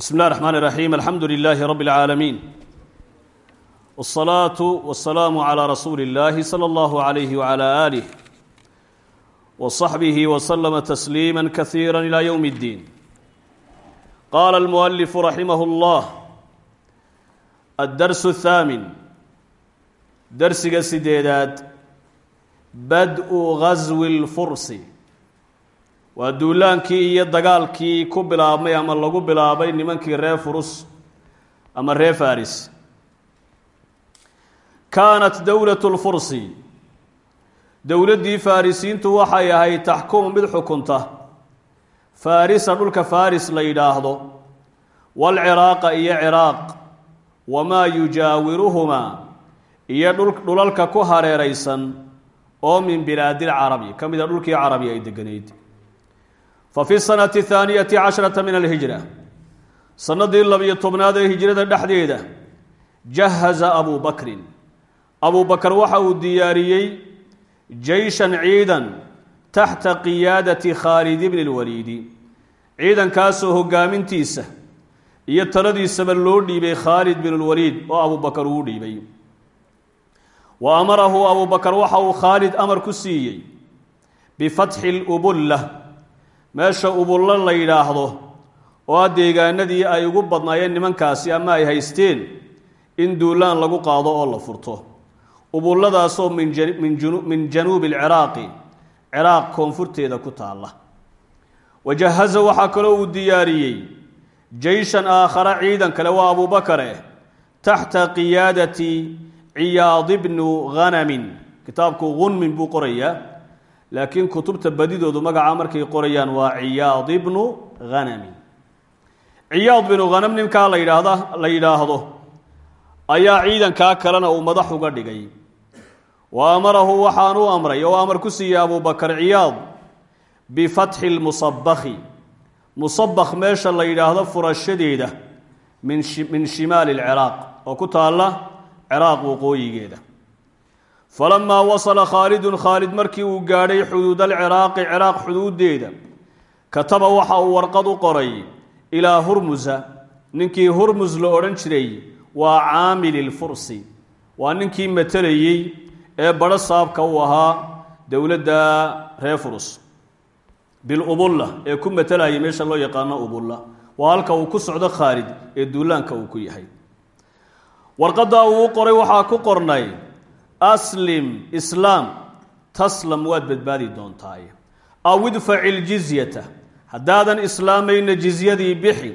بسم الله الرحمن الرحيم الحمد لله رب العالمين والصلاة والسلام على رسول الله صلى الله عليه وعلى آله وصحبه وسلم تسليما كثيرا إلى يوم الدين قال المؤلف رحمه الله الدرس الثامن درس سديدات بدء غزو الفرس waa duulaankii iyo dagaalkii ku bilaabmay ama lagu bilaabay nimankii reer furus ama reer faris kaanat dowlatu lfursi dowladdii farisiintu waxay ahayd taxkumu mid xukunta. Farisa dhulka faris la yidhaahdo. Waalciraaqa iyo ciraaq. Wamaa yujaawiruhumaa iyo dhulalka ku hareeraysan. Oo min bilaadilcarabi ka mida dhulkii carabi ay deganayd fafi sanati haaniyati casharata min alhijra sanadii labiyo tobnaad ee hijrada dhexdeeda jahaza abuu bakrin abuu bakar waxa uu diyaariyey jeyshan ciidan taxta qiyaadati khaalid bni lwaliidi ciidankaasoo hogaamintiisa iyo taladiisaba loo dhiibay khaalid bin lwaliid oo abuu bakar uu dhiibay wa amarahu abuu bakar waxa uu khaalid amar ku siiyey bifatxi lubulla meesha ubullo la yidhaahdo oo deegaanadii ay ugu badnaayeen nimankaasi ama ay haysteen in duulaan lagu qaado oo la furto. Ubulladaasoo min januubi alciraaqi ciraaq koonfurteeda ku taalla. Wajahaza waxaa kaloo uu diyaariyey jeyshan aakhara ciidan kale waa abuubakare taxta qiyaadati ciyaadi bnu hanamin kitaabku gunmin buu qorayaa laakiin kutubta badidoodu magaca markay qorayaan waa ciyaad ibnu hanamin ciyaad binu hanam ninkaa la yidhaahda la yidhaahdo ayaa ciidankaa kalena uu madax uga dhigay. Wa amarahu waxaan u amray oo amar ku siiyey abubakar ciyaad bifatxi lmusabakhi musabakh meesha la yidhaahdo furashadeeda min shimaali lciraaq oo ku taalla ciraaq waqooyigeeda falamaa wasala khaalidun khaalid markii uu gaadhay xuduud alciraaqi ciraaq xuduudeeda kataba waxa uu warqad u qoray ilaa hurmusa ninkii hurmus la odhan jiray waa caamili lfursi waa ninkii matelayey ee badho saabka uu ahaa dowladda reer furus bilubulla ee ku matelayay meesha loo yaqaano ubulla waa halka uu ku socdo khaalid ee duulaanka uu ku yahay warqaddaa uu u qoray ku qornay aslim islaam taslam waad badbaadi doontaay aw idfaci ljizyata haddaadan islaamayna jizyadii bixi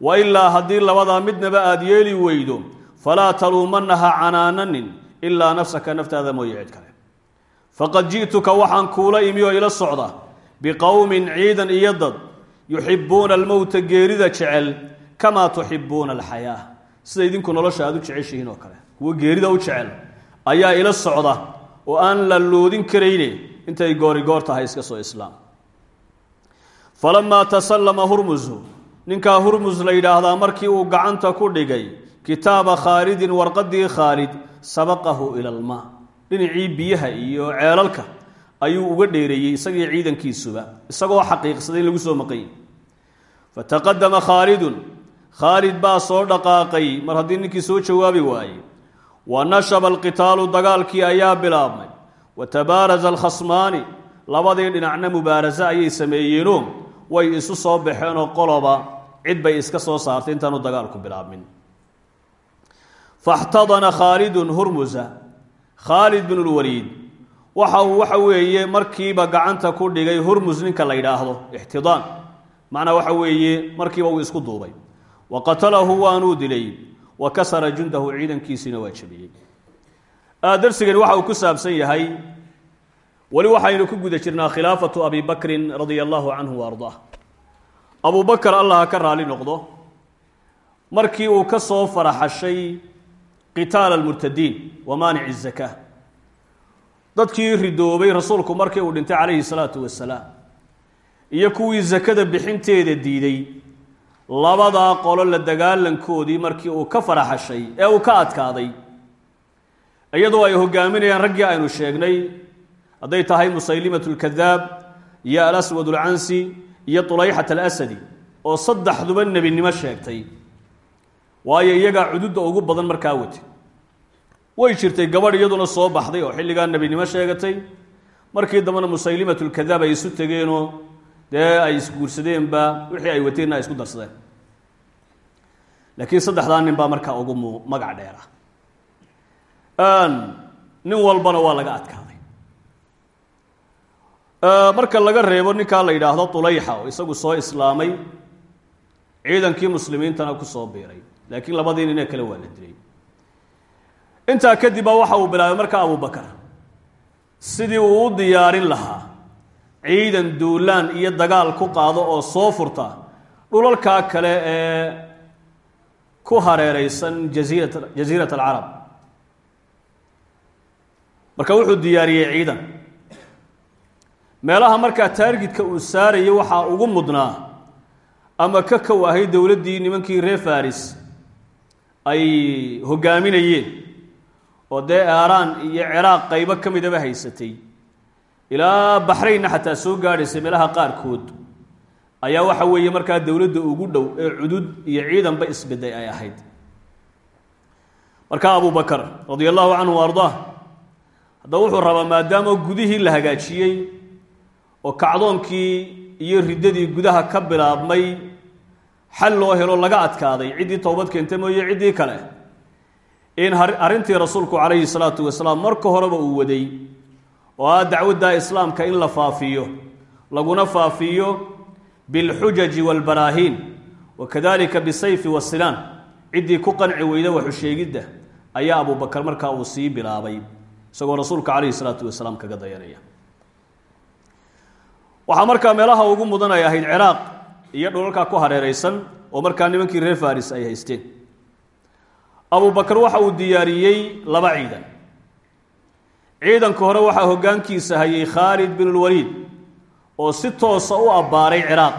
wa ilaa haddii labadaa midnaba aada yeeli weydo falaa taluumanaha canaananin ilaa nafsaka naftaada mooye cid kale. Faqad ji'tuka waxaan kuula imi oo ila socda biqowmin ciidan iyo dad yuxibuuna almowta geerida jecel kamaa tuxibuuna alxayaa. Sida idinku nolosha aada u jeceshihiin oo kale kuwo geerida u jecel ayaa ila socda oo aan la loodin karayne intay goori goor tahay iska soo islaam. Falamaa tasallama hurmusu ninkaa hurmus la yidhaahdaa markii uu gacanta ku dhigay kitaaba khaalidin warqadii khaalid sabaqahu ila almaa. Dhinacii biyaha iyo ceelalka ayuu uga dheereeyey isagii ciidankiisuba isagoo xaqiiqsaday in lagu soo maqany fataqadama khaalidun khaalid baa soo dhaqaaqay mar haddii ninkii soo jawaabi waayey wa nashaba alqitaalu dagaalkii ayaa bilaabmay wa tabaarasa alkhasmaani labadii dhinacna mubaarase ayay sameeyeenoo way isu soo baxeenoo qoloba cid bay iska soo saartay intaanu dagaalku bilaabmin faxtadana khaalidun hurmusa khaalid bin lwaliid waxa uu waxa weeye markiiba gacanta ku dhigay hurmus ninka la yidhaahdo ixtidaan macnaa waxa weeye markiiba uu isku duubay wa waanuu dilay wa kasara jundahu ciidankiisiina waa jabiyey. Darsigani waxa uu ku saabsan yahay weli waxaynu ku guda jirnaa khilaafatu abi bakrin radia allahu canhu wa ardaa abu bakar allah ka raali noqdo markii uu ka soo faraxashay qitaala almurtadiin wa maanici zaka dadkii ridoobay rasuulku markii uu dhintay calayhi salaatu wasalaam iyo kuwii zakada bixinteeda diiday labadaa qolo la dagaalankoodii markii uu ka faraxashay ee uu ka adkaaday. Iyadoo ay hogaaminayaan raggii aynu sheegnay hadday tahay musaylimat lkadaab iyo alaswad alcansi iyo ulayxat alasadi oo saddexduba nebinimo sheegtay. Waayo iyagaa cududda ugu badan markaa wati way jirtay gabadh iyaduna soo baxday oo xilligaa nebinimo sheegatay. Markii dambena musaylimatulkadaab ay isu tegeenoo dee ay isguursadeenba wixii ay wateenna ay isku darsadeen. Laakiin saddexdaa nin baa markaa ugu mu magac dheera nin walbana waa laga adkaaday. Marka laga reebo ninkaa la yidhaahdo tulayxa oo isagu soo islaamay ciidankii muslimiintana ku soo biiray. Laakiin labadii ninee kale waa la dilay. Intaa kadib baa waxa uu bilaabay markaa abubakar sidii uu u diyaarin lahaa ciidan duulaan iyo dagaal ku qaado oo soo furta dhulalkaa kale ee ku hareereysan jasiirat jasiirat alcarab. Marka wuxuu diyaariyey ciidan. Meelaha markaa taargidka uu saarayay waxaa ugu mudnaa ama ka kow ahay dowladdii nimankii reer faris ay hoggaaminayeen oo dee eeraan iyo ciraaq qaybo ka midaba haysatay ilaa baxraynna xataa soo gaadhaysay meelaha qaarkood. Ayaa waxa weeye markaa dowladda ugu dhow ee cudud iyo ciidanba isbeday ay ahayd. Marka abu bakar radia allahu canhu wa ardaa haddaba wuxuu rabaa maadaama gudihii la hagaajiyey oo kacdoonkii iyo riddadii gudaha ka bilaabmay xal loo helo laga adkaaday ciddii toobad keentay mooye ciddii kale in arrintii rasuulku calayhi salaatu wasalaam marka horeba uu waday oo ah dacwadda islaamka in la faafiyo laguna faafiyo bilxujaji waalbaraahiin wa kadalika bisayfi wasinaan ciddii ku qanci weyda waxu sheegidda ayaa abubakar markaa uu sii bilaabay isagoo rasuulka calayhi salaatu wasalaam kaga dayanaya. Waxaa markaa meelaha ugu mudan ay ahayd ciraaq iyo dhulalkaa ku hareereysan oo markaa nimankii reer faris ay haysteen. Abubakar waxa uu diyaariyey laba ciidan ciidanka hore waxaa hoggaankiisa hayay khaalid bin lwaliid oo si toosa u abbaaray ciraaq.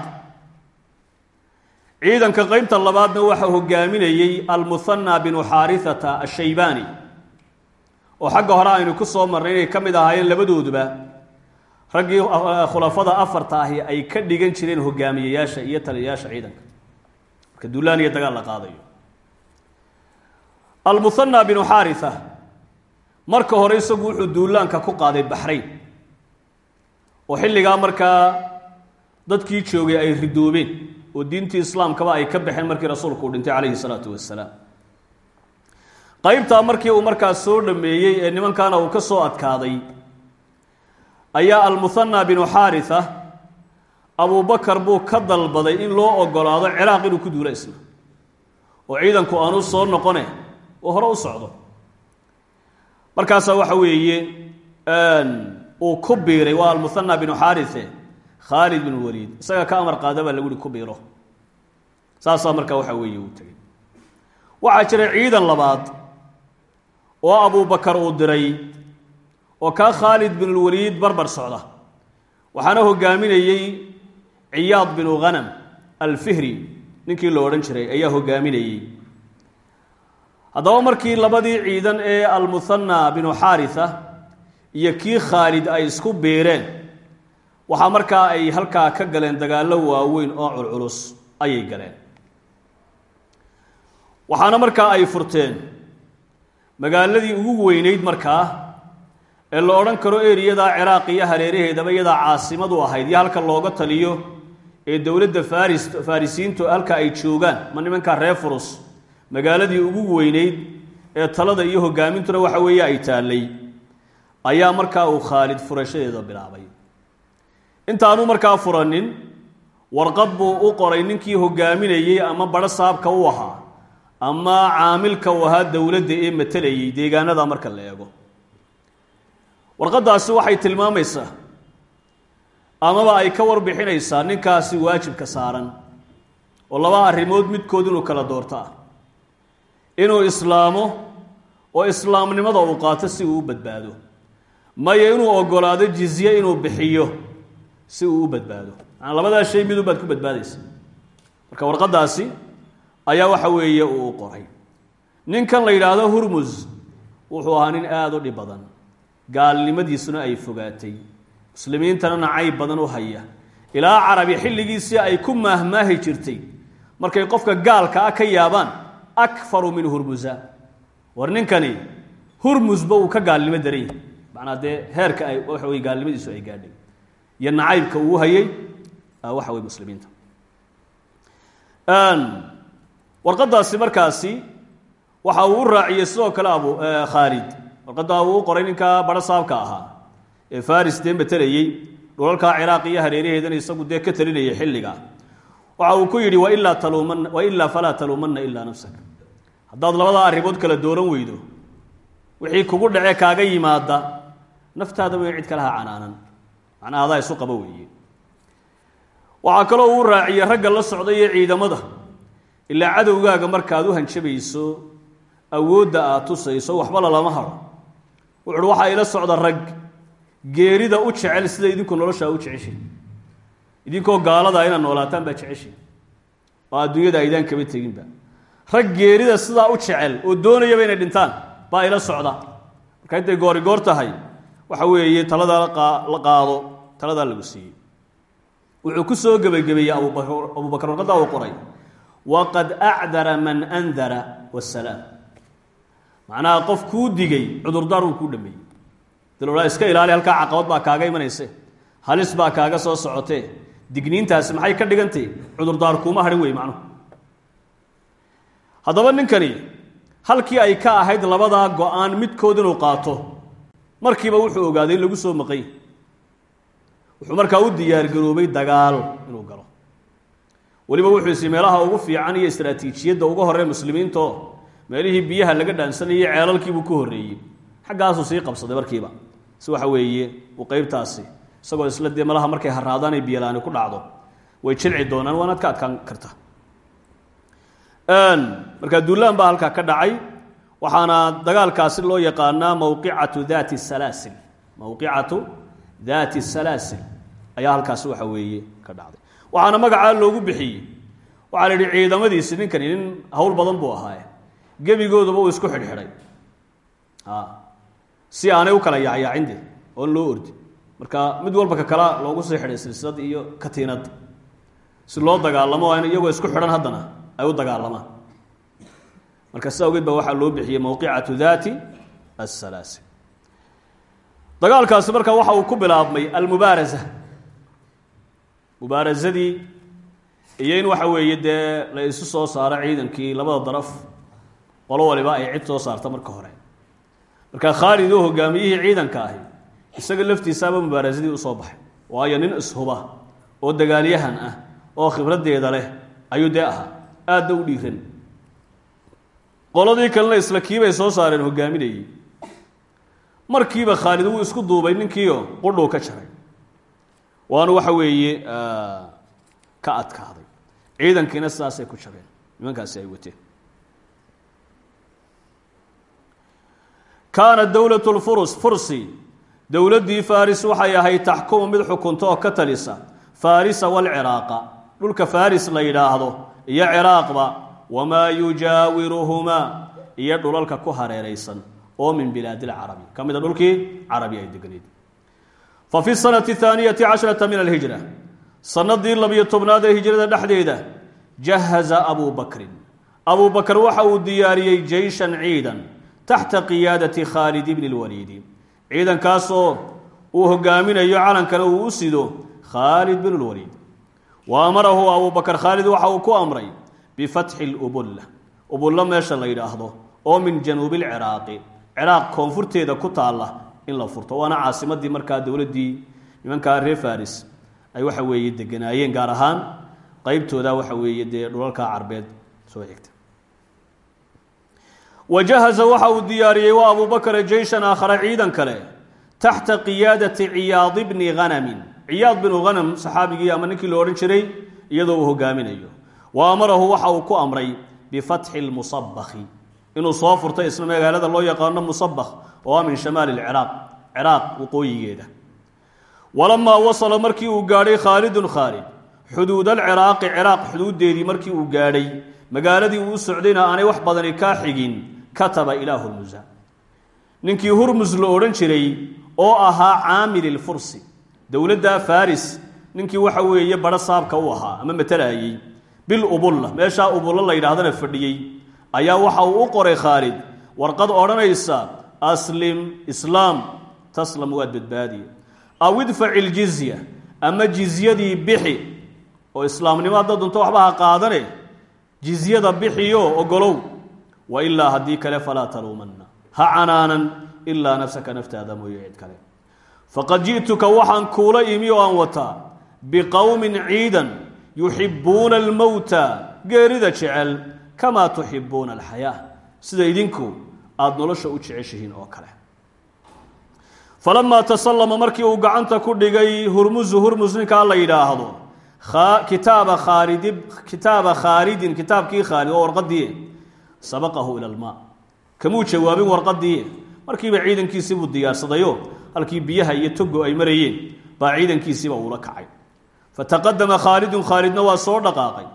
Ciidanka qeybta labaadna waxaa hogaaminayey almuhanna binu xaarithata ashaybaani oo xagga hore aynu ku soo marnay inay ka mid ahaayeen labadooduba. Raggii khulafada afarta ahi ay ka dhigan jireen hogaamiyeyaasha iyo taliyayaasha ciidanka. Marka duulaan iyo dagaal la qaadayo. Almuhanna binu xaaritha marka hore isagu wuxuu duulaanka ku qaaday baxrayn oo xilligaa markaa dadkii joogay ay ridoobeen oo diintii islaamkaba ay ka baxeen markii rasuulku uu dhintay calayhi salaatu wasalaam qaybtaa markii uu markaas soo dhameeyey ee nimankaana uu ka soo adkaaday ayaa almuhanna binu xaaritha abubakar buu ka dalbaday in loo ogolaado ciraaq inuu ku duulo isna oo ciidanku aanu soo noqone oo hore u socdo markaasaa waxa weeye uu ku biiray waa almuhanna binu xaarithe khaalid bin waliid. Isaga ka amar qaada baa lagu ku biiro. Saasaa markaa waxa weeye uu tegey waxaa jira ciidan labaad oo abubakar uu diray oo kaa khaalid binulwaliid barbar socda. Waxaana hogaaminayey ciyaad binu ghanam alfihri ninkii lo odhan jiray ayaa hogaaminayey haddaba markii labadii ciidan ee almuhanna binu xaaritha iyo kii khaalid ay isku biireen waxaa markaa ay halkaa ka galeen dagaallo waaweyn oo culculus ayay galeen. Waxaana markaa ay furteen magaaladii ugu weynayd markaa ee la odhan karo eriyadaa ciraaq iyo hareeraheedaba iyadaa caasimadu ahayd iyo halka looga taliyo ee dowladda faris farisiintu halka ay joogaan ma nimankaa reer furus magaaladii ugu weynayd ee talada iyo hogaamintuna waxa weeye ay taallay ayaa markaa uu khaalid furashadeeda bilaabay. Intaanu markaa furanin warqad buu u qoray ninkii hogaaminayey ama badho saabka u ahaa ama caamilka u ahaa dowladda ee matalayay deegaanada marka la eego. Warqaddaasi waxay tilmaamaysaa amaba ay ka warbixinaysaa ninkaasi waajibka saaran oo laba arrimood midkood inuu kala doorto ah inuu islaamo oo islaamnimada uu qaato si uu u badbaado. Maya inuu ogolaado jizye inuu bixiyo si uu u badbaado. Maanaa labadaa shay midun baad ku badbaadaysa. Marka warqaddaasi ayaa waxa weeye uu qoray. Ninkan la yidhaahdo hurmus wuxuu ahaa nin aada u dhib badan. Gaalnimadiisuna ay fogaatay. Muslimiintana nacayb badan u haya. Ilaa carabi xilligiisii ay ku maahmaahi jirtay. Markay qofka gaalka ah ka yaabaan akfaru min hurmusa war ninkani hurmusba uu ka gaalnimo daran yahay macnaa dee heerka ay waxa wey gaalnimadiisu ay gaadhay iyo nacaybka uu hayay waxa wey muslimiinta warqadaasi markaasi waxa uu u raaciyey sidoo kale abu khaalid warqaddaa uu qoray ninka bara saabka ahaa ee faris dee matelayey dhulalkaa ciraaq iyo hareeraheedana isagu dee ka talinayay xilliga waxa uu ku yidhi wailaa falaa taluumanna ilaa nafsaka haddaad labadaa arrimood kala dooran weydo wixii kugu dhace kaaga yimaada naftaada way cid kalaha canaanan. Macnaha adaa isu qabo weeye. Waxaa kaloo uu raaciyey ragga la socda iyo ciidamada. Ilaa cadowgaaga markaad u hanjabayso awoodda aad tusayso waxba lalama haro. Wuxuuhi waxaa ila socda rag geerida u jecel sida idinku noloshaa u jeceshay idinkoo gaalada inaad noolaataan baa jeceshay. Oo adduunyada aydaan kaba teginba. Rag geerida sidaa u jecel oo doonayaba inay dhintaan baa ila socda. Marka intay goori goor tahay waxa weeye taladaa la qaado taladaa lagu siiyey. Wuxuu ku soo gebagabeeyey abubakr abubakar warqaddaa uu qoray. Waqad acdara man andara wasalaam macnaha qof kuu digay cudurdaar uu kuu dhameeyey. Dalolaa iska ilaali halkaa caqabad baa kaaga imanayse halis baa kaaga soo socotee digniintaasi maxay ka dhigantay? Cudurdaar kuuma hadhin wey macnuhu haddaba ninkani halkii ay ka ahayd labadaa go'aan midkood inuu qaato markiiba wuxuu ogaaday in lagu soo maqay. Wuxuu markaa u diyaargaroobay dagaal inuu galo. Weliba wuxuu isi meelaha ugu fiican iyo istraatiijiyadda uga horey muslimiinto meelihii biyaha laga dhaansanayay ceelalkiibuu ka horreeyey. Xaggaasuu sii qabsaday markiiba. Si waxa weeye uu qeybtaasi isagoo isla dee malaha markay haraadaan ay biyalaani ku dhacdo. Way jilci doonaan waanaad ka adkaan karta. Markaa duulaan baa halkaa ka dhacay. Waxaana dagaalkaasi loo yaqaanaa mawqicatu daati salaasil. Mawqicatu daati salaasil ayaa halkaasi waxa weeye ka dhacday. Waxaana magacaa loogu bixiyey. Waxaa la yidhi ciidamadiisi ninkani nin hawl badan buu ahaaye. Gebigooduba uu isku xidhxidhay. Si aanay u kala yaacyaacinde oon loo ordi marka mid walba ka kala loogu sii xidhay silsilad iyo katiinad. Si loo dagaalamo o iyagoo isku xidhan haddana ay u dagaalamaan marka sidaa ogeed baa waxaa loo bixiyey mawqicatu daati assalaasil dagaalkaasi marka waxa uu ku bilaabmay almubaarasa mubaarasadii iyo in waxa weeye dee la isu soo saaro ciidankii labada daraf qolo waliba ay cid soo saarta marka hore. Marka khaalid oo hogaamiyihii ciidanka ahi isaga laftiisaaba mubaarasadii u soo baxay. Waayo nin ishuba oo dagaalyahan ah oo khibraddeeda leh ayuu dee ahaa. Aadna u dhiiran. Qoladii kalena isla kiibay soo saareen hogaaminayey markiiba khaalid wuu isku duubay ninkiio qudhuu ka jaray. Waana waxa weeye ka adkaaday. Ciidankiina sidaasay ku jabeen nimankaasi ay wateen. Kaana dowlat lfurus fursi dowladdii faris waxay ahayd taxkumu mid xukunta oo ka talisa. Farisa walciraaqa dhulka faris la yidhaahdo iyo ciraaqba wamaa yujaawiruhumaa iyo dhulalka ku hareeraysan oo min bilaadi lcarabi ka mida dhulkii carabi ay degnayd fa fi sanati haaniyati casharata min alhijra. Sanadii labiyo tobnaad ee hijrada dhexdeeda jahaza abuu bakrin. Abuu bakr waxa uu diyaariyey jeyshan ciidan taxta qiyaadati khaalid bni lwaliidi ciidankaasoo uu hogaaminayo calankana uu u sido khaalid bn lwaliid wa amarahu abuu bakr khaalid waxa uu ku amray bifatxi lubulla ubulla meesha la yidhaahdo oo min januubi lciraaqi ciraaq koonfurteeda ku taalla in la furto. Waana caasimadii markaa dowladdii nimankaa reer faris ay waxa weeye deganaayeen gaar ahaan qeybtooda waxa weeye dee dhulalka carbeed soo xigta wa jahaza waxa uu diyaariyey wa abuu bakra jeyshan aakhara ciidan kale taxta qiyaadati ciyaad bni hanamin ciyaad binu hanam saxaabigii ama ninkii lo odhan jiray iyadoo uu hogaaminayo wa amarahu waxa uu ku amray bifatxi lmusabakhi inuu soo furtay isla magaalada loo yaqaano musabakh oo ah min shamaali lciraaq ciraaq waqooyigeeda. Walamaa wasala markii uu gaadhay khaalidun khaalid xuduud alciraaqi ciraaq xuduuddeedii markii uu gaadhay magaaladii uu socdayna aanay wax badani kaa xigin kataba ilaa hurmusa ninkii hurmus la odhan jiray oo ahaa caamil ilfursi dowladda faris ninkii waxa weeye badho saabka u ahaa ama matalaayey bil ubulla meeshaa ubulla la yidhaahdana fadhiyey ayaa waxa uu u qoray khaalid warqad odhanaysa aslim islaam taslam waad badbaadiye aw idfaci ljizya ama jizyadii bixi oo islaamnimo hadda dunto waxba ha qaadane jizyada bixiyo ogolow wa ilaa haddii kale falaa taluumanna ha canaanan ilaa nafsaka naftaada mooye cid kale faqad ji'tuka waxaan kuula imi oo aan wataa biqowmin ciidan yuxibbuuna almowta geerida jecel kamaa tuxibuuna alxayaa sida idinku aada nolosha u jeceshihiin oo kale falamaa tasallama markii uu gacanta ku dhigay hurmusu hurmus ninkaa la yidhaahdo kitaaba khaalid kitaaba khaalidin kitaabkii khaalid oo warqadii sabaqahu ila almaa kamuu jawaabin warqadii markiiba ciidankiisii buu diyaarsadayo halkii biyaha iyo togo ay marayeen baa ciidankiisiiba uula kacay. Fataqadama khaalidun khaalidna waa soo dhaqaaqay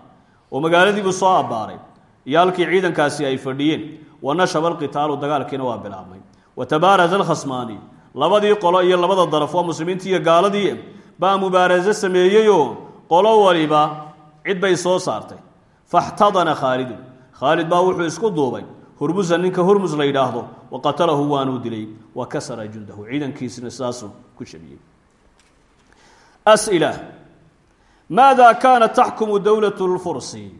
oo magaaladiibuu soo abbaaray. Iyo halkii ciidankaasi ay fadhiyeen wa nashaba alqitaalu dagaalkiina waa bilaabmay. Wa tabaaraza alkhasmaani labadii qolo iyo labada daraf waa muslimiintii iyo gaaladii baa mubaaraso sameeyeyoo qolo waliba cid bay soo saartay. Faxtadana khaalidun khaalid baa wuxuu isku duubay. Hurmusa ninka hurmus la yidhaahdo wa qatalahu waanuu dilay wa kasara jundahu. Ciidankiisina sidaasuu ku jabiyey as'ila maada kaanat taxkumu dowlatu lfursi?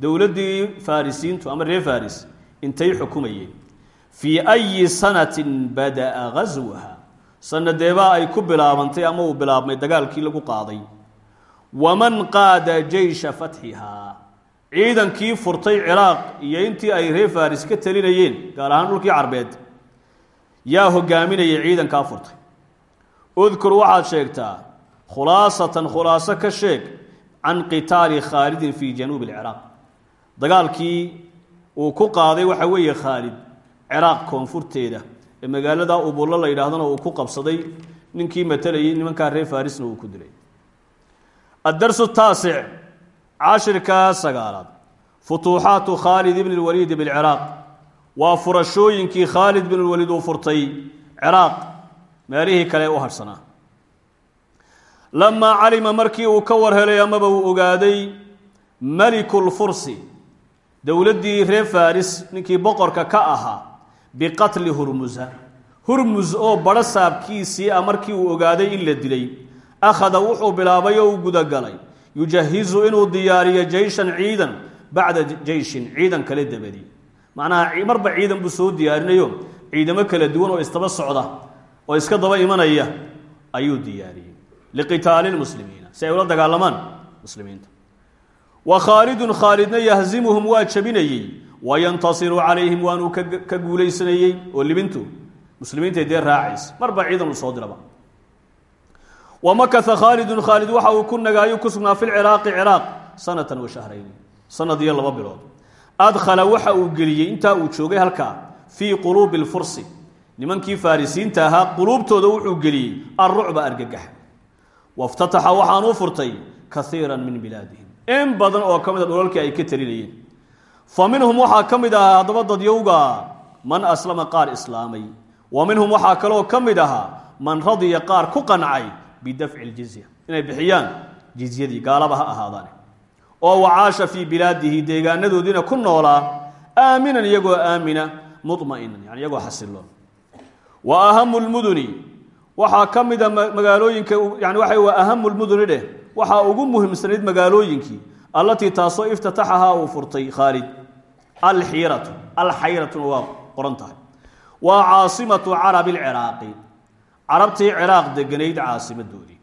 Dowladdii farisiintu ama reer faris intay xukumayeen. Fii ayi sanatin bada'a gaswaha sanadeebaa ay ku bilaabantay ama uu bilaabmay dagaalkii lagu qaaday. Waman qaada jeysha fatxihaa ciidankii furtay ciraaq iyo intii ay reer faris ka talinayeen gaar ahaan dhulkii carbeed yaa hogaaminayay ciidankaa furtay. Udkur waxaad sheegtaa khulaasatan khulaaso ka sheeg can qitaali khaalidin fii januubi alciraaq dagaalkii uu ku qaaday waxa weeye khaalid ciraaq koonfurteeda ee magaalada ubullo la yidhaahdana uu ku qabsaday ninkii matalayay nimankaa reer farisna uu ku dilay. Addarsu taasic cashirka sagaalaad futuuxaatu khaalid ibni lwaliid bilciraaq waa furashooyinkii khaalid bin lwaliid uu furtay ciraaq meelihii kale u hadhsanaa lamaa calima markii uu ka war helay amaba uu ogaaday meliku lfursi dowladdii reer faris ninkii boqorka ka ahaa biqatli hurmusa hurmus oo badho saabkiisii ah markii uu ogaaday in la dilay akhada wuxuu bilaabay oo u gudagalay yujahizu inuu diyaariyo jeyshan ciidan bacda jeyshin ciidan kale dabadi. Macnaha marba ciidan buu soo diyaarinayo ciidamo kala duwan oo istaba socda oo iska daba imanaya ayuu diyaariyey. Liqitaali lmuslimiina si ay ula dagaalamaan muslimiinta. Wa khaalidun khaalidna yahzimuhum waa jabinayey. Wayantasiru calayhim waanuu ka guulaysanayey oo libintu muslimiintay dee raacaysa. Marba ciidan uu soo diraba wa makasa khaalidun khaalid waxa uu ku nagaayo ku sugnaa fi lciraaqi ciraaq sanatan wa shahrayni. Sanad iyo laba bilood. Adkhala waxa uu geliyey intaa uu joogay halkaa fii quluubi lfursi nimankii farisiinta ahaa quluubtooda wuxuu geliyey alrucba argagax waftataxa waxaanuu furtay kaiira min bilaadihim. In badan oo ka mid a dhulalkii ay ka talinayeen fa minhum waxaa ka mid ahaa haddaba dadyowga man aslama qaar islaamay. Wa minhum waxaa kaloo ka mid ahaa man radiya qaar ku qancay bidafci ljizya inay bixiyaan jizyadii gaalaba ha ahaadaan oo wacaasha fii bilaadihi deegaanadoodiina ku noolaa aaminan iyagoo aamina muma'inan yani iyagoo xasiloon wa ahamu lmuduni waxaa ka mida magaalooyinka yani waxa wa ahamu lmuduni dheh waxaa ugu muhiimsanayd magaalooyinkii allatii taasoo iftataxahaa uu furtay khaalid alxiiratu alxayratuna waa qoran tahay waa caasimatu carabi lciraaqi carabtii ciraaq deganayd caasimadoodii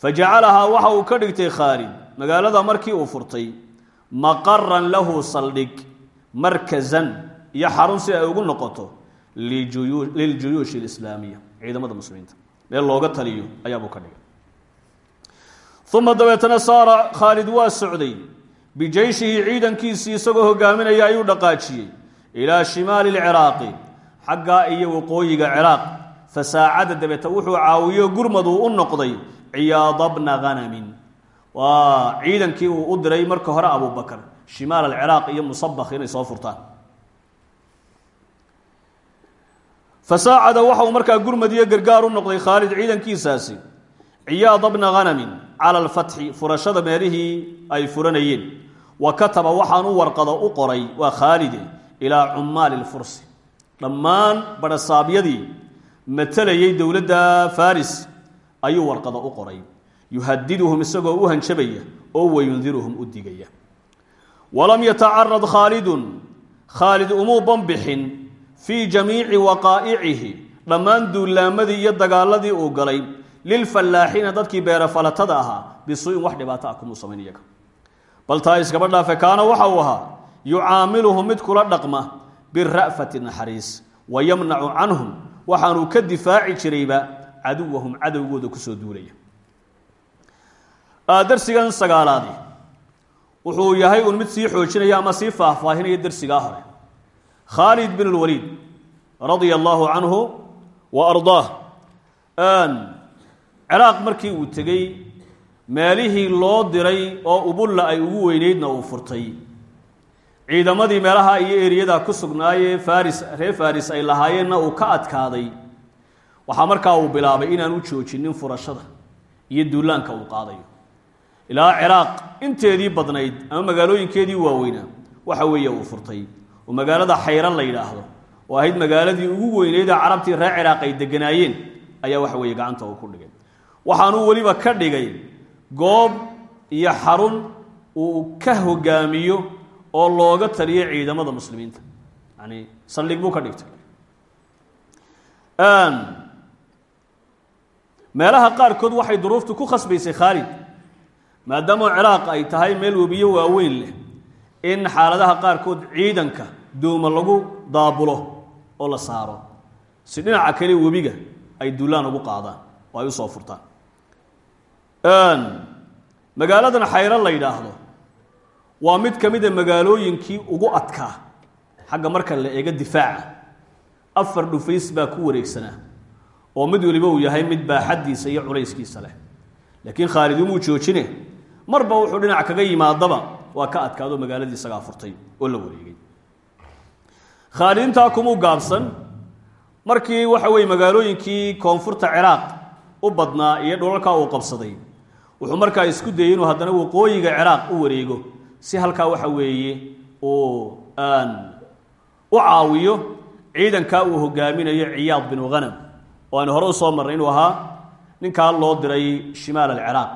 fa jacalahaa waxa uu ka dhigtay khaalid. Magaalada markii uu furtay maqaran lahu saldhig markazan iyo xarun si ay ugu noqoto liljuyuushi alislaamiya. Ciidamada muslimiinta. Meel looga taliyo ayaabuu ka dhigay. Uma dabeetana saara khaalid waa socday. Bijeyshihi ciidankiisii isagoo hogaaminaya ayuu dhaqaajiyey. Ilaa shimaali lciraaqi xaggaa iyo waqooyiga ciraaq fasaacada dabeeta wuxuu caawiyo gurmaduu u noqday ciyaada bna hanamin waa ciidankii uu u diray marka hore abubakar shimaal alciraaq iyo musabakh inay soo furtaan. Fasaacada waxa uu markaa gurmad iyo gargaar u noqday khaalid ciidankiisaasi. Ciyaada bna hanamin cala alfatxi furashada meelihii ay furanayeen. Wa kataba waxaanu warqado u qoray waa khaalide ilaa cummaali lfursi dhammaan badhasaabyadii matalayay dowladda faris ayuu warqado u qoray. Yuhadiduhum isagoo u hanjabaya oo wayundiruhum u digaya walam yatacarad khaalidun khaalid umuu banbixin fii jamiici waqaa'icihi dhammaan duulaamadii iyo dagaaladii uu galay lilfallaaxiina dadkii beerafalatada ahaa bisuu'in wax dhibaato ah kumuu samayn bal taa iskaba dhaafe kaana waxa uu ahaa yucaamiluhum mid kula dhaqma bira'fati naxariis wa yamnacu canhum waxaanuu ka difaaci jirayba caduwahum cadowgooda ku soo duulaya. Darsigan sagaalaadi wuxuu yahay un mid sii xoojinaya ama sii faahfaahinaya dersigaa hore. Khaalid bin lwaliid radia allaahu canhu wa ardaah. Ciraaq markii uu tegey meelihii loo diray oo ubulla ay ugu weyneydna uu furtay ciidamadii meelaha iyo eriyadaa ku sugnaayee faris reer faris ay lahaayeenna uu ka adkaaday. Waxaa markaa uu bilaabay inaan u joojinin furashada iyo duulaanka uu qaadayo. Ilaa ciraaq inteedii badnayd ama magaalooyinkeedii waaweynaa waxa weeye uu furtay. Oo magaalada xayran la yidhaahdo oo ahayd magaaladii ugu weyneydee carabtii reer ciraaq ay deganaayeen ayaa waxa weeye gacanta uu ku dhigay. Waxaanuu weliba ka dhigay goob iyo xarun uu ka hogaamiyo oo looga taliyo ciidamada muslimiinta. Yani saldhig buu ka dhigtay. Meelaha qaarkood waxay duruuftu ku khasbaysay khaalid maadaama ciraaq ay tahay meel webiyo waaweyn leh in xaaladaha qaarkood ciidanka dooma lagu daabulo oo la saaro. Si dhinaca kale webiga ay duulaan ugu qaadaan oo ay u soo furtaan. Magaaladan xayro la yidhaahdo waa mid ka mida magaalooyinkii ugu adkaa xagga marka la eego difaaca. Afar dhufays baa ku wareegsanaa oo mid weliba uu yahay mid baaxaddiisa iyo culayskiisa leh. Laakiin khaalid umuu joojine marba wuxuu dhinac kaga yimaadaba waa ka adkaado magaaladii isagaa furtay oo la wareegay. Khaalid intaa kumuu gaabsan markii waxa weye magaalooyinkii koonfurta ciraaq u badnaa iyo dhulalkaa uu qabsaday wuxuu markaa isku dayey inuu haddana waqooyiga ciraaq u wareego si halkaa waxa weeye uu u caawiyo ciidankaa uu hogaaminayo ciyaad binu hanam oo aynu hore u soo marnay inuu ahaa ninkaa loo diray shimaal alciraaq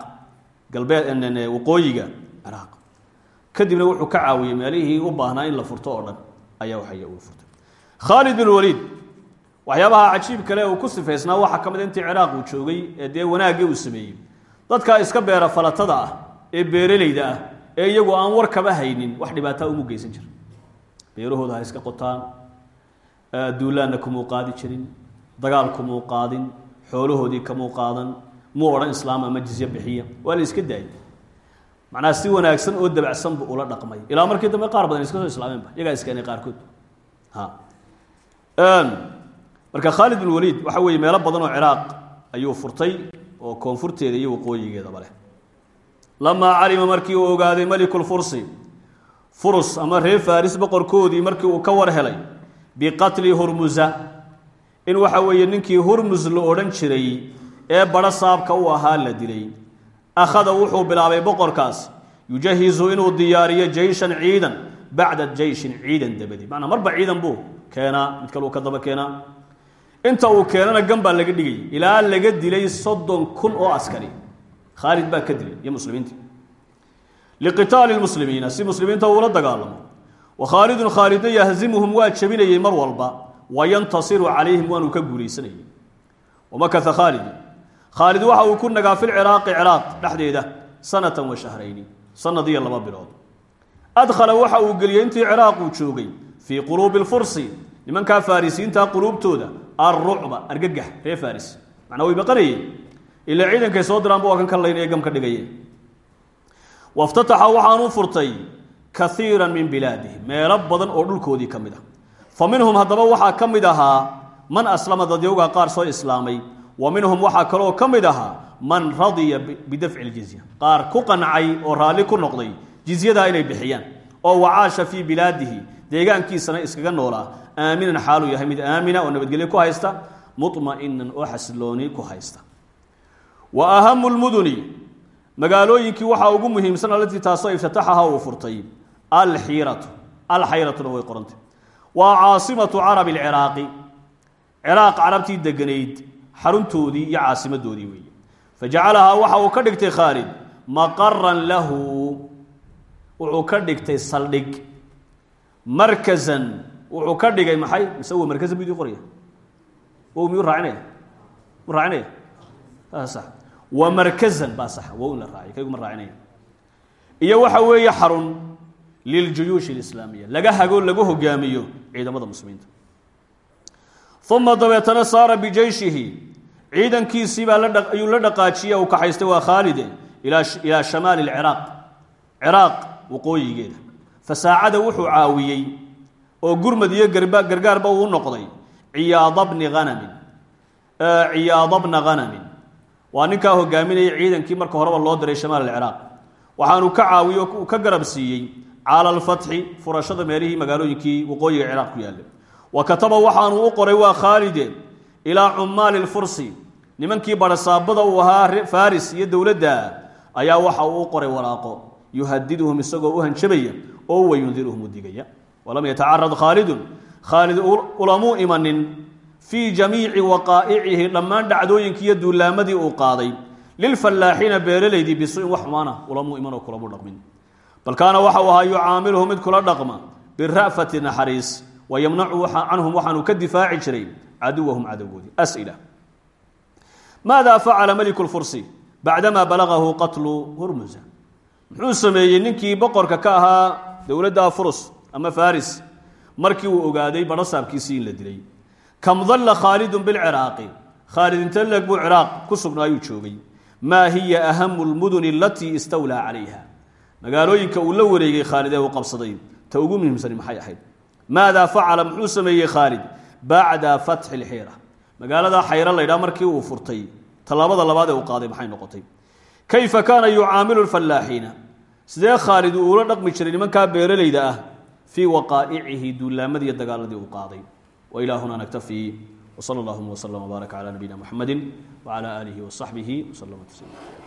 galbeed waqooyiga ciraaq. Kadibna wuxuu ka caawiyey meelihii u baahnaa in la furto oo dhan ayaa waxay uu furtay. Khaalid bin waliid waxyaabaha cajiib kale uu ku sifaysnaa waxaa ka mid intii ciraaq uu joogay ee dee uu sameeyey. Dadka iska beera falatada ah ee beeralayda ah ee iyagu aan war kaba haynin wax dhibaataa umu geysan jira. Beerahooda ha iska qotaan duulaanna kumuu qaadi jirin dagaal kumuu qaadin xoolahoodii kamuu qaadan muu odhan islaam ama jizye bixiya. Waa la iska daayay. Macnaha si wanaagsan oo dabacsan buu ula dhaqmay. Ilaa markii dambe qaar badan iska soo islaameenba iyagaa iskeenay qaarkood. Marka khaalid bin waliid waxa weeye meelo badan oo ciraaq ayuu furtay oo koonfurteeda iyo waqooyigeedaba leh lamaa calima markii uu ogaaday melikulfursi furus ama reer faris boqorkoodii markii uu ka war helay biqatli hurmusa in waxa weeye ninkii hurmus la odhan jiray ee badho saabka u ahaa la dilay akhada wuxuu bilaabay boqorkaas yujahizu inuu diyaariyo jeyshan ciidan bacda jeyshin ciidan dabadi macnaa marba ciidan buu keenaa mid kaleu ka daba keenaa inta uu keenana gan baa laga dhigay ilaa laga dilay soddon kun oo askari khaalid baa ka dilay iyo muslimiintii. Liqitaali lmuslimiina si muslimiinta uula dagaalamo. Wa khaalidun khaalidna yahzimuhum waa jabinayey mar walba wa yantasiru calayhim waanuu ka guulaysanayay. Wamakata khaalid khaalid waxa uu ku nagaa fi lciraaqi ciraaq dhexdeeda sanatan wa shahrayni sanad iyo laba bilood. Adkhala waxa uu geliyey intii ciraaq uu joogay fii quluubi lfursi nimankaa farisiinta quluubtooda alrucba argagax reer faris. Macnaa way baqanayeen ilaa ciidankay soo diraanba waa kan ka layn ee gam ka dhigayeen waftataxa waxaanuu furtay kaiira min bilaadihi meelo badan oo dhulkoodii ka mid ah. Fa minhum haddaba waxaa ka mid ahaa man aslama dadyowga qaar soo islaamay wa minhum waxaa kaloo ka mid ahaa man radiya bidafci ljizya qaar ku qancay oo raalli ku noqday jizyadaa inay bixiyaan oo wacaasha fii bilaadihi deegaankiisana iskaga noolaa aaminan xaaluu yahay mid aamina oo nabadgelyo ku haysta muطma'inan oo xasilooni ku haysta wa ahamu lmuduni magaalooyinkii waxaa ugu muhiimsan alatii taasoo iftataxaha uu furtay. Alxiiratu. Alxayratuna way qorantay. Waa caasimatu carabi lciraaqi ciraaq carabtii deganayd xaruntoodii iyo caasimadoodii weeye. Fajacalahaa waxa uu ka dhigtay khaalid maqaran lahu. Wuxuu ka dhigtay saldhig. Markazan wuxuu ka dhigay maxay? Mise markazan bu idin qoraya miyuu raacinaya mu raacinaya sax wa markazan baa sax wow la raaciy kayguma raacinaya iyo waxa weeye xarun liljuyuush alislaamiya laga hago lagu hogaamiyo ciidamada muslimiinta. Uma dabeetana saara bijeyshihi ciidankiisii baa la ayuu la dhaqaajiyey u kaxaystay waa khaalide ilaa shamaali lciraaq ciraaq waqooyigeeda. Fasaacada wuxuu caawiyey oo gurmad iyo gargaarba uu noqday ciyaada bni hanamin ciyaada bna hanamin waa ninkaa hogaaminaya ciidankii marka horeba loo diray shamaal alciraaq waxaanu ka caawiye uu ka garab siiyey cala alfatxi furashada meelihii magaalooyinkii waqooyiga ciraaq ku yaallay. Wa kataba waxaanu u qoray waa khaalide ilaa cumaali lfursi nimankii barasaabada uu ahaa faris iyo dowladda ayaa waxa uu u qoray waraaqo yuhadiduhum isagoo u hanjabaya oo wayundiruhum u digaya walam yatacarad khaalidun. Khaalid ulamuu imanin fii jamiici waqaa'icihi dhammaan dhacdooyinkii iyo duulaamadii uu qaaday. Lilfallaaxiina beeralaydii bisuin wax xumaana ulamuu imanoo kulamu dhaqmin. Bal kaana waxau ahaa yucaamiluhu mid kula dhaqma bira'fati naxariis wa yamnacu canhum waxaanu ka difaaci jiray caduwahum cadowgoodii. As'ila. Maada facala meliku lfursi bacdamaa balagahu qatlu hurmusa muxuu sameeyey ninkii boqorka ka ahaa dowladda furus ama faris. Markii uu ogaaday barasaabkiisii in la dilay kam dalla khaalidun bilciraaqi khaalid inte leeg buu ciraaq ku sugnaayuu joogay. Maa hiya ahamu lmuduni alatii istawlaa calayha magaalooyinka uu la wareegay khaalid ee uu qabsaday. Ta ugu muhiimsani maxay ahayd? Maadaa facala muxuu sameeyey khaalid bacda fatxi lxiira magaalada xayra laydhaa markii uu furtay. Tallaabada labaad ee uu qaaday maxay noqotay? Kayfa kaana yucaamilu lfallaaxiina sidee khaalid uu ula dhaqmi jiray nimankaa beeralayda ah? Fii waqaa'icihi duulaamadii dagaaladii uu qaaday huna naktafii wsala allahuma wslama wbaarak cala nabiyina muxamedi wcala aalihi wasaxbihi wslama tasliima